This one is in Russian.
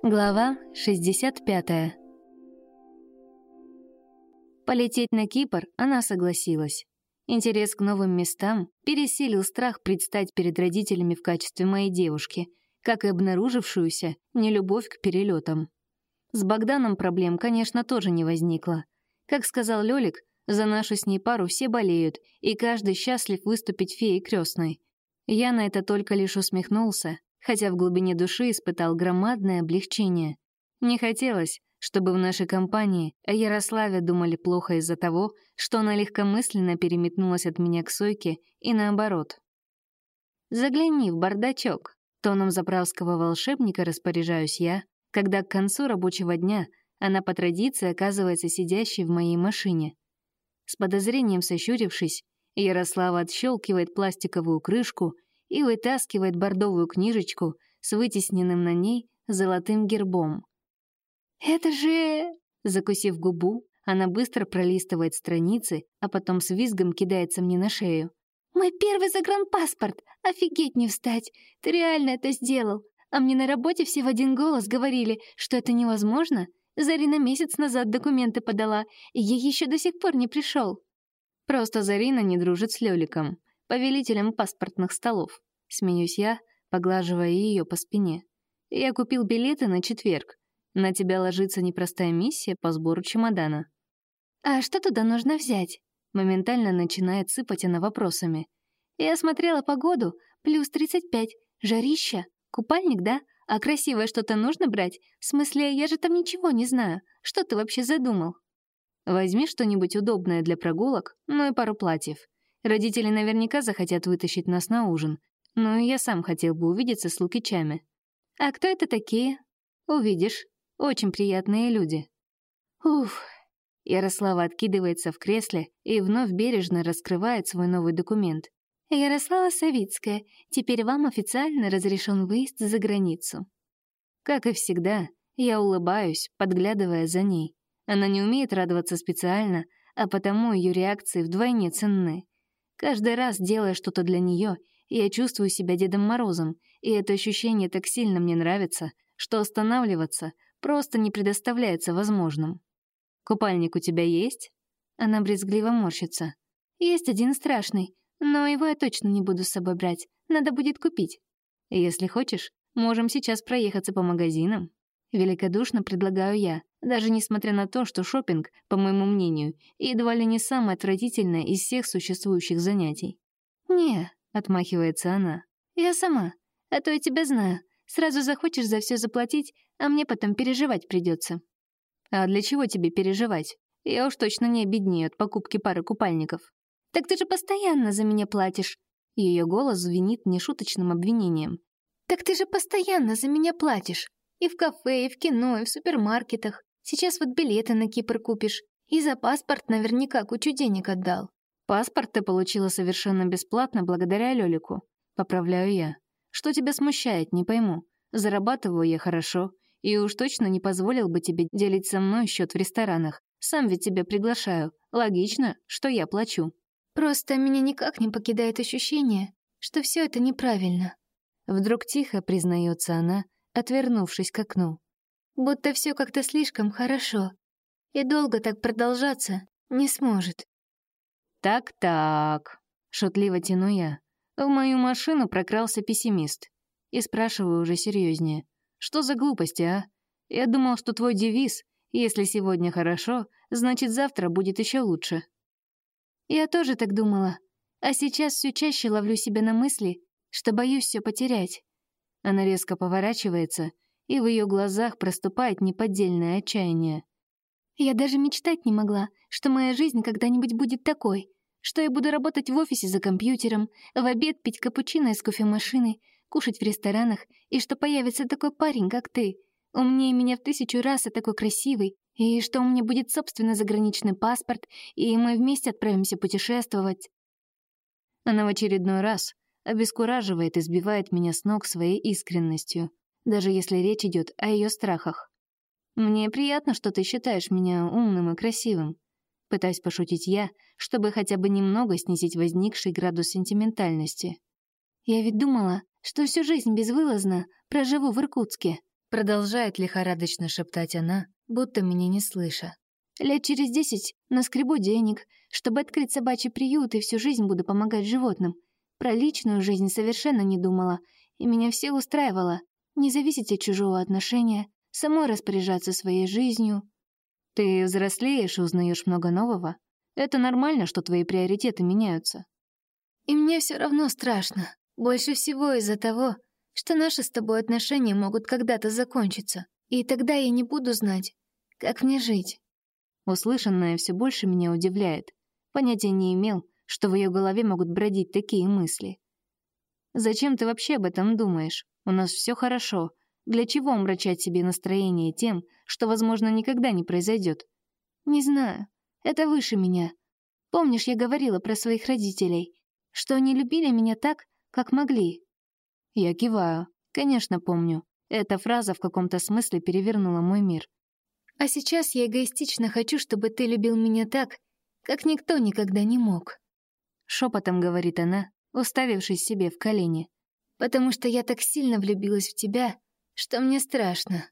Глава 65. Полететь на Кипр она согласилась. Интерес к новым местам пересилил страх предстать перед родителями в качестве моей девушки, как и обнаружившуюся нелюбовь к перелетам. С Богданом проблем, конечно, тоже не возникло. Как сказал Лёлик, за нашу с ней пару все болеют, и каждый счастлив выступить феей крестной. Я на это только лишь усмехнулся, хотя в глубине души испытал громадное облегчение. Не хотелось, чтобы в нашей компании о Ярославе думали плохо из-за того, что она легкомысленно переметнулась от меня к Сойке и наоборот. «Загляни в бардачок», — тоном заправского волшебника распоряжаюсь я, когда к концу рабочего дня она по традиции оказывается сидящей в моей машине. С подозрением сощурившись, Ярослава отщелкивает пластиковую крышку — и вытаскивает бордовую книжечку с вытесненным на ней золотым гербом. «Это же...» Закусив губу, она быстро пролистывает страницы, а потом с визгом кидается мне на шею. «Мой первый загранпаспорт! Офигеть не встать! Ты реально это сделал! А мне на работе все в один голос говорили, что это невозможно. Зарина месяц назад документы подала, и ей еще до сих пор не пришел. Просто Зарина не дружит с Лёликом повелителем паспортных столов. Смеюсь я, поглаживая ее по спине. Я купил билеты на четверг. На тебя ложится непростая миссия по сбору чемодана. А что туда нужно взять? Моментально начинает сыпать она вопросами. Я смотрела погоду, плюс 35, жарища, купальник, да? А красивое что-то нужно брать? В смысле, я же там ничего не знаю. Что ты вообще задумал? Возьми что-нибудь удобное для прогулок, ну и пару платьев. Родители наверняка захотят вытащить нас на ужин, и я сам хотел бы увидеться с лукичами. А кто это такие? Увидишь. Очень приятные люди. Уф. Ярослава откидывается в кресле и вновь бережно раскрывает свой новый документ. Ярослава Савицкая, теперь вам официально разрешен выезд за границу. Как и всегда, я улыбаюсь, подглядывая за ней. Она не умеет радоваться специально, а потому ее реакции вдвойне ценны. Каждый раз, делая что-то для нее, я чувствую себя Дедом Морозом, и это ощущение так сильно мне нравится, что останавливаться просто не предоставляется возможным. «Купальник у тебя есть?» Она брезгливо морщится. «Есть один страшный, но его я точно не буду с собой брать. Надо будет купить. Если хочешь, можем сейчас проехаться по магазинам». Великодушно предлагаю я, даже несмотря на то, что шопинг, по моему мнению, едва ли не самое отвратительное из всех существующих занятий. «Не», — отмахивается она, — «я сама, а то я тебя знаю. Сразу захочешь за все заплатить, а мне потом переживать придется. «А для чего тебе переживать? Я уж точно не обеднею от покупки пары купальников». «Так ты же постоянно за меня платишь». Ее голос звенит нешуточным обвинением. «Так ты же постоянно за меня платишь. И в кафе, и в кино, и в супермаркетах. Сейчас вот билеты на Кипр купишь. И за паспорт наверняка кучу денег отдал. Паспорт ты получила совершенно бесплатно благодаря Лёлику. Поправляю я. Что тебя смущает, не пойму. Зарабатываю я хорошо. И уж точно не позволил бы тебе делить со мной счет в ресторанах. Сам ведь тебя приглашаю. Логично, что я плачу. Просто меня никак не покидает ощущение, что все это неправильно. Вдруг тихо признается она, отвернувшись к окну. Будто все как-то слишком хорошо. И долго так продолжаться не сможет. «Так-так», — шутливо тяну я. В мою машину прокрался пессимист. И спрашиваю уже серьезнее. «Что за глупости, а? Я думал, что твой девиз «Если сегодня хорошо, значит, завтра будет еще лучше». Я тоже так думала. А сейчас все чаще ловлю себя на мысли, что боюсь все потерять. Она резко поворачивается, и в ее глазах проступает неподдельное отчаяние. Я даже мечтать не могла, что моя жизнь когда-нибудь будет такой, что я буду работать в офисе за компьютером, в обед пить капучино из кофемашины, кушать в ресторанах, и что появится такой парень, как ты, умнее меня в тысячу раз и такой красивый, и что у меня будет собственный заграничный паспорт, и мы вместе отправимся путешествовать. Она в очередной раз обескураживает и сбивает меня с ног своей искренностью, даже если речь идет о ее страхах. «Мне приятно, что ты считаешь меня умным и красивым», пытаясь пошутить я, чтобы хотя бы немного снизить возникший градус сентиментальности. «Я ведь думала, что всю жизнь безвылазно проживу в Иркутске. Продолжает лихорадочно шептать она, будто меня не слыша. Лет через десять наскребу денег, чтобы открыть собачий приют и всю жизнь буду помогать животным. Про личную жизнь совершенно не думала, и меня все устраивало. Не зависеть от чужого отношения, самой распоряжаться своей жизнью. Ты взрослеешь и узнаешь много нового. Это нормально, что твои приоритеты меняются. И мне все равно страшно. Больше всего из-за того, что наши с тобой отношения могут когда-то закончиться. И тогда я не буду знать, как мне жить. Услышанное все больше меня удивляет. Понятия не имел, что в ее голове могут бродить такие мысли. Зачем ты вообще об этом думаешь? У нас все хорошо. Для чего омрачать себе настроение тем, что, возможно, никогда не произойдет? Не знаю. Это выше меня. Помнишь, я говорила про своих родителей, что они любили меня так, как могли? Я киваю. Конечно, помню. Эта фраза в каком-то смысле перевернула мой мир. А сейчас я эгоистично хочу, чтобы ты любил меня так, как никто никогда не мог. Шепотом говорит она, уставившись себе в колени. «Потому что я так сильно влюбилась в тебя, что мне страшно».